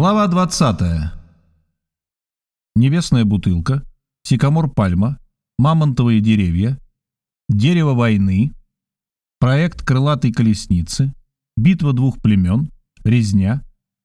Глава 20. Небесная бутылка, сикамор-пальма, мамонтовые деревья, дерево войны, проект крылатой колесницы, битва двух племен, резня,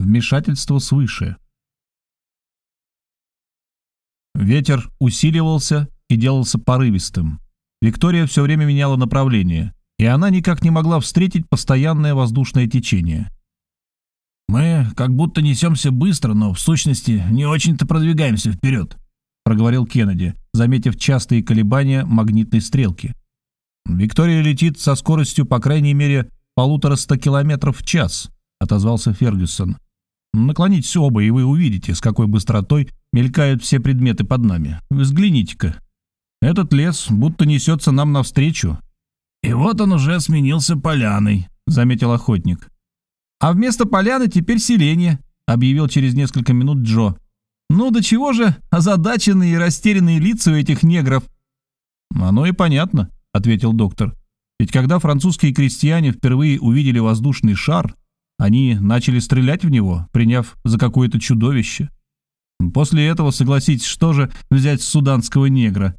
вмешательство свыше. Ветер усиливался и делался порывистым. Виктория все время меняла направление, и она никак не могла встретить постоянное воздушное течение. «Мы как будто несемся быстро, но в сущности не очень-то продвигаемся вперед», проговорил Кеннеди, заметив частые колебания магнитной стрелки. «Виктория летит со скоростью, по крайней мере, полутора ста километров в час», отозвался Фергюсон. «Наклонитесь оба, и вы увидите, с какой быстротой мелькают все предметы под нами. Взгляните-ка. Этот лес будто несется нам навстречу». «И вот он уже сменился поляной», — заметил охотник. А вместо поляны теперь селение», — объявил через несколько минут Джо. «Ну, до чего же озадаченные и растерянные лица у этих негров?» «Оно и понятно», — ответил доктор. «Ведь когда французские крестьяне впервые увидели воздушный шар, они начали стрелять в него, приняв за какое-то чудовище. После этого, согласитесь, что же взять с суданского негра?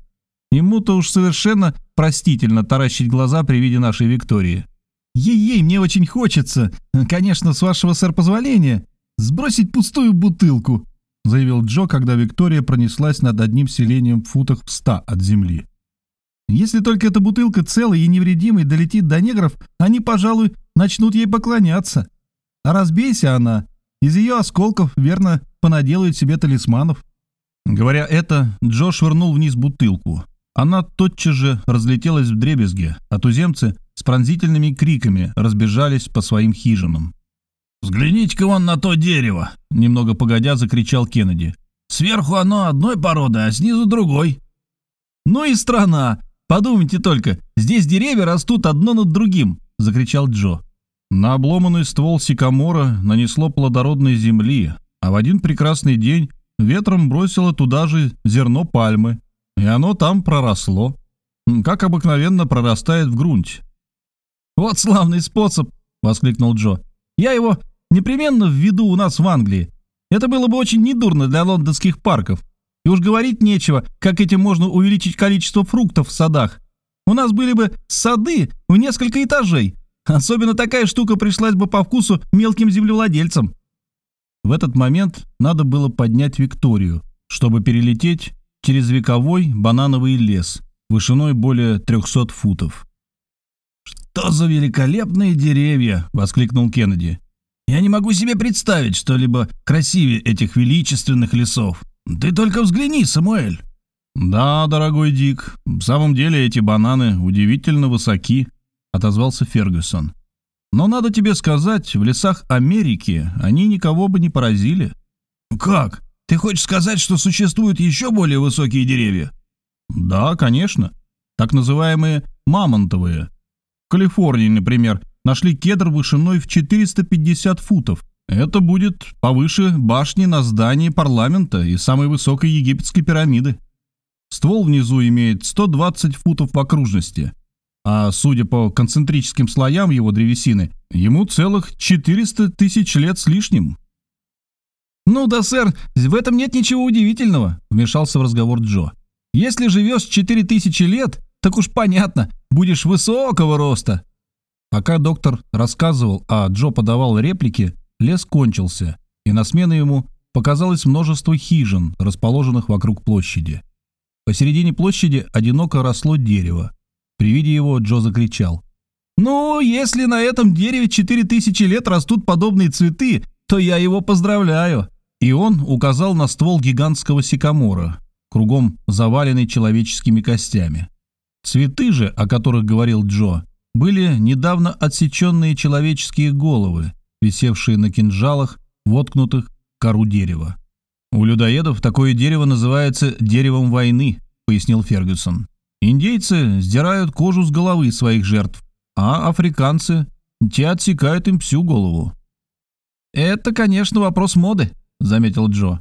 Ему-то уж совершенно простительно таращить глаза при виде нашей Виктории». Ей-ей, мне очень хочется, конечно, с вашего, сэр, позволения, сбросить пустую бутылку», заявил Джо, когда Виктория пронеслась над одним селением в футах в ста от земли. «Если только эта бутылка целой и невредимой долетит до негров, они, пожалуй, начнут ей поклоняться. А разбейся она, из ее осколков, верно, понаделают себе талисманов». Говоря это, Джо швырнул вниз бутылку. Она тотчас же разлетелась в дребезге, а туземцы с пронзительными криками разбежались по своим хижинам. «Взгляните-ка вон на то дерево!» — немного погодя закричал Кеннеди. «Сверху оно одной породы, а снизу другой». «Ну и страна! Подумайте только, здесь деревья растут одно над другим!» — закричал Джо. На обломанный ствол сикамора нанесло плодородной земли, а в один прекрасный день ветром бросило туда же зерно пальмы, и оно там проросло, как обыкновенно прорастает в грунте. «Вот славный способ!» — воскликнул Джо. «Я его непременно введу у нас в Англии. Это было бы очень недурно для лондонских парков. И уж говорить нечего, как этим можно увеличить количество фруктов в садах. У нас были бы сады в несколько этажей. Особенно такая штука пришлась бы по вкусу мелким землевладельцам». В этот момент надо было поднять Викторию, чтобы перелететь через вековой банановый лес вышиной более 300 футов. «Что за великолепные деревья!» — воскликнул Кеннеди. «Я не могу себе представить что-либо красивее этих величественных лесов. Ты только взгляни, Самуэль!» «Да, дорогой Дик, в самом деле эти бананы удивительно высоки», — отозвался Фергюсон. «Но надо тебе сказать, в лесах Америки они никого бы не поразили». «Как? Ты хочешь сказать, что существуют еще более высокие деревья? Да, конечно. Так называемые мамонтовые. В Калифорнии, например, нашли кедр вышиной в 450 футов. Это будет повыше башни на здании парламента и самой высокой египетской пирамиды. Ствол внизу имеет 120 футов в окружности, а судя по концентрическим слоям его древесины, ему целых 400 тысяч лет с лишним. «Ну да, сэр, в этом нет ничего удивительного», — вмешался в разговор Джо. «Если живешь четыре тысячи лет, так уж понятно, будешь высокого роста». Пока доктор рассказывал, а Джо подавал реплики, лес кончился, и на смену ему показалось множество хижин, расположенных вокруг площади. Посередине площади одиноко росло дерево. При виде его Джо закричал. «Ну, если на этом дереве четыре тысячи лет растут подобные цветы, то я его поздравляю!» И он указал на ствол гигантского сикамора, кругом заваленный человеческими костями. Цветы же, о которых говорил Джо, были недавно отсеченные человеческие головы, висевшие на кинжалах, воткнутых в кору дерева. «У людоедов такое дерево называется деревом войны», — пояснил Фергюсон. «Индейцы сдирают кожу с головы своих жертв, а африканцы, те отсекают им всю голову». «Это, конечно, вопрос моды», — заметил Джо.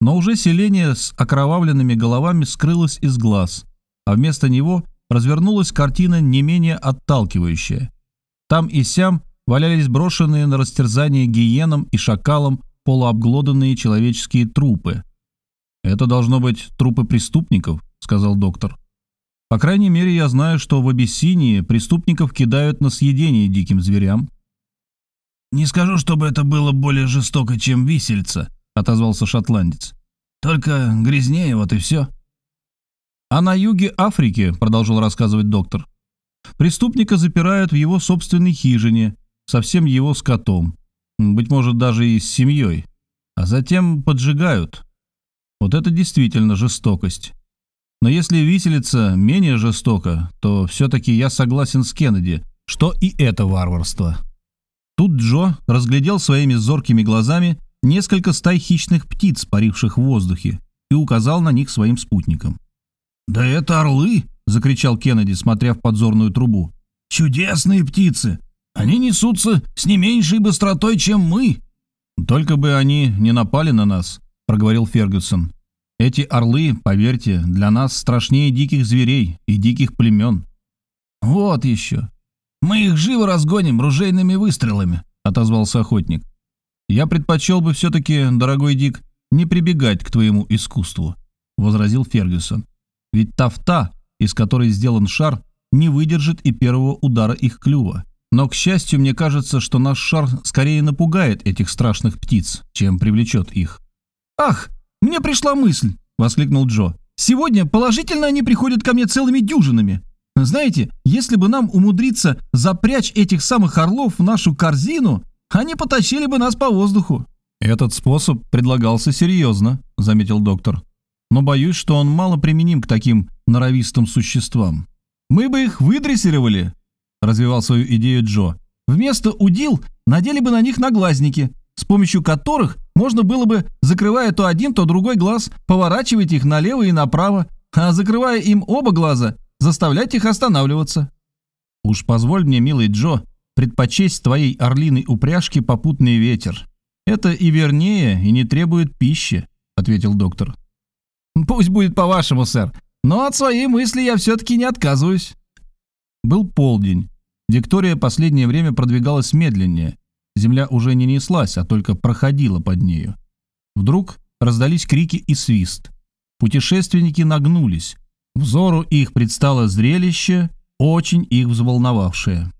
Но уже селение с окровавленными головами скрылось из глаз, а вместо него развернулась картина не менее отталкивающая. Там и сям валялись брошенные на растерзание гиенам и шакалам полуобглоданные человеческие трупы. «Это должно быть трупы преступников», — сказал доктор. «По крайней мере, я знаю, что в Абиссинии преступников кидают на съедение диким зверям». «Не скажу, чтобы это было более жестоко, чем висельца», — отозвался шотландец. «Только грязнее, вот и все». «А на юге Африки», — продолжил рассказывать доктор, «преступника запирают в его собственной хижине со всем его скотом, быть может, даже и с семьей, а затем поджигают. Вот это действительно жестокость. Но если виселица менее жестоко, то все-таки я согласен с Кеннеди, что и это варварство. Тут Джо разглядел своими зоркими глазами несколько стай хищных птиц, паривших в воздухе, и указал на них своим спутникам. «Да это орлы!» — закричал Кеннеди, смотря в подзорную трубу. «Чудесные птицы! Они несутся с не меньшей быстротой, чем мы!» «Только бы они не напали на нас», — проговорил Фергюсон. «Эти орлы, поверьте, для нас страшнее диких зверей и диких племен». «Вот еще. Мы их живо разгоним ружейными выстрелами», — отозвался охотник. «Я предпочел бы все-таки, дорогой Дик, не прибегать к твоему искусству», — возразил Фергюсон. «Ведь тафта, из которой сделан шар, не выдержит и первого удара их клюва. Но, к счастью, мне кажется, что наш шар скорее напугает этих страшных птиц, чем привлечет их. «Ах, мне пришла мысль!» — воскликнул Джо. «Сегодня положительно они приходят ко мне целыми дюжинами. Знаете, если бы нам умудриться запрячь этих самых орлов в нашу корзину, они потащили бы нас по воздуху». «Этот способ предлагался серьезно», — заметил доктор. «Но боюсь, что он мало применим к таким норовистым существам». «Мы бы их выдрессировали», — развивал свою идею Джо. «Вместо удил надели бы на них наглазники, с помощью которых можно было бы, закрывая то один, то другой глаз, поворачивать их налево и направо, а закрывая им оба глаза, заставлять их останавливаться». «Уж позволь мне, милый Джо, предпочесть твоей орлиной упряжке попутный ветер. Это и вернее, и не требует пищи», — ответил доктор. «Пусть будет по-вашему, сэр, но от своей мысли я все-таки не отказываюсь». Был полдень. Виктория последнее время продвигалась медленнее. Земля уже не неслась, а только проходила под нею. Вдруг раздались крики и свист. Путешественники нагнулись. Взору их предстало зрелище, очень их взволновавшее.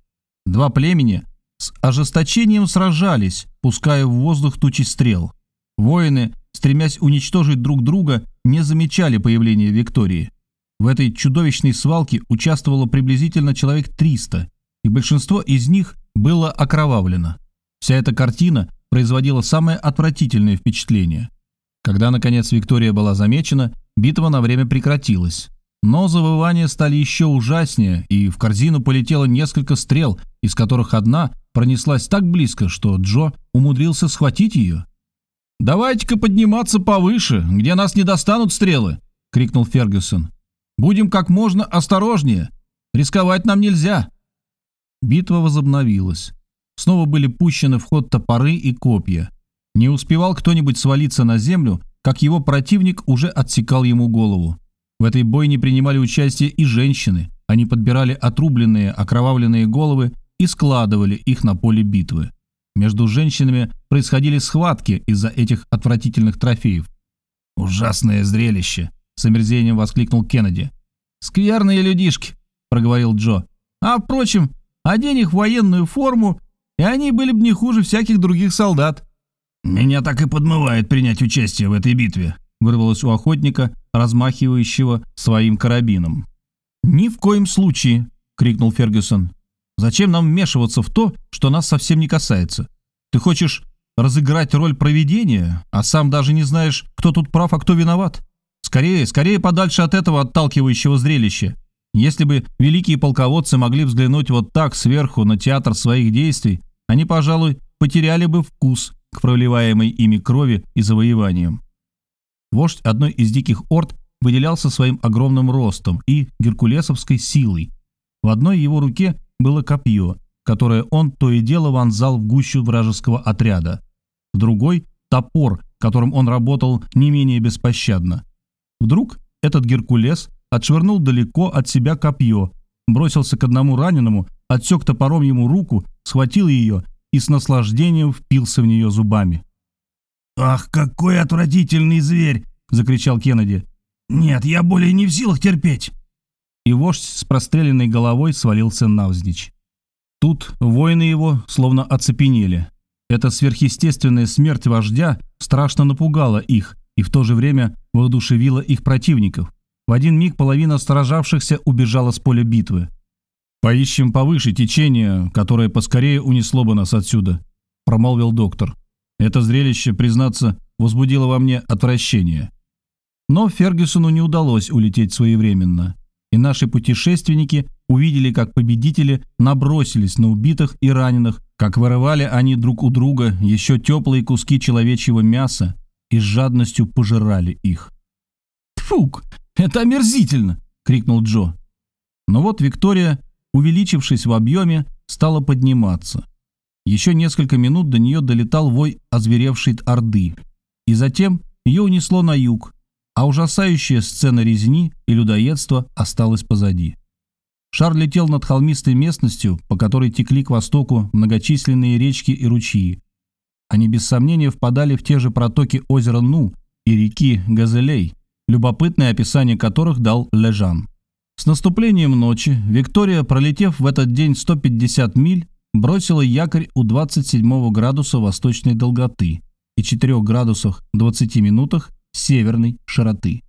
Два племени с ожесточением сражались, пуская в воздух тучи стрел. Воины, стремясь уничтожить друг друга, не замечали появления Виктории. В этой чудовищной свалке участвовало приблизительно человек 300, и большинство из них было окровавлено. Вся эта картина производила самое отвратительное впечатление. Когда, наконец, Виктория была замечена, битва на время прекратилась. Но завывания стали еще ужаснее, и в корзину полетело несколько стрел, из которых одна пронеслась так близко, что Джо умудрился схватить ее. «Давайте-ка подниматься повыше, где нас не достанут стрелы!» — крикнул Фергюсон. Будем как можно осторожнее. Рисковать нам нельзя». Битва возобновилась. Снова были пущены в ход топоры и копья. Не успевал кто-нибудь свалиться на землю, как его противник уже отсекал ему голову. В этой бойне принимали участие и женщины. Они подбирали отрубленные, окровавленные головы и складывали их на поле битвы. Между женщинами происходили схватки из-за этих отвратительных трофеев. «Ужасное зрелище!» с омерзением воскликнул Кеннеди. «Скверные людишки», — проговорил Джо. «А, впрочем, одень их в военную форму, и они были бы не хуже всяких других солдат». «Меня так и подмывает принять участие в этой битве», — вырвалось у охотника, размахивающего своим карабином. «Ни в коем случае», — крикнул Фергюсон. «Зачем нам вмешиваться в то, что нас совсем не касается? Ты хочешь разыграть роль провидения, а сам даже не знаешь, кто тут прав, а кто виноват?» Скорее, скорее подальше от этого отталкивающего зрелища. Если бы великие полководцы могли взглянуть вот так сверху на театр своих действий, они, пожалуй, потеряли бы вкус к проливаемой ими крови и завоеваниям. Вождь одной из диких орд выделялся своим огромным ростом и геркулесовской силой. В одной его руке было копье, которое он то и дело вонзал в гущу вражеского отряда. В другой – топор, которым он работал не менее беспощадно. Вдруг этот Геркулес отшвырнул далеко от себя копье, бросился к одному раненому, отсек топором ему руку, схватил ее и с наслаждением впился в нее зубами. «Ах, какой отвратительный зверь!» — закричал Кеннеди. «Нет, я более не в силах терпеть!» И вождь с простреленной головой свалился навзничь. Тут воины его словно оцепенели. Эта сверхъестественная смерть вождя страшно напугала их и в то же время воодушевила их противников. В один миг половина сражавшихся убежала с поля битвы. «Поищем повыше течение, которое поскорее унесло бы нас отсюда», – промолвил доктор. «Это зрелище, признаться, возбудило во мне отвращение». Но Фергюсону не удалось улететь своевременно, и наши путешественники увидели, как победители набросились на убитых и раненых, как вырывали они друг у друга еще теплые куски человечьего мяса и с жадностью пожирали их. «Тьфук, это омерзительно!» — крикнул Джо. Но вот Виктория, увеличившись в объеме, стала подниматься. Еще несколько минут до нее долетал вой озверевшей орды, и затем ее унесло на юг, а ужасающая сцена резни и людоедства осталась позади. Шар летел над холмистой местностью, по которой текли к востоку многочисленные речки и ручьи. Они без сомнения впадали в те же протоки озера Ну и реки Газелей, любопытное описание которых дал Лежан. С наступлением ночи Виктория, пролетев в этот день 150 миль, бросила якорь у 27 градуса восточной долготы и 4 градусах 20 минутах северной широты.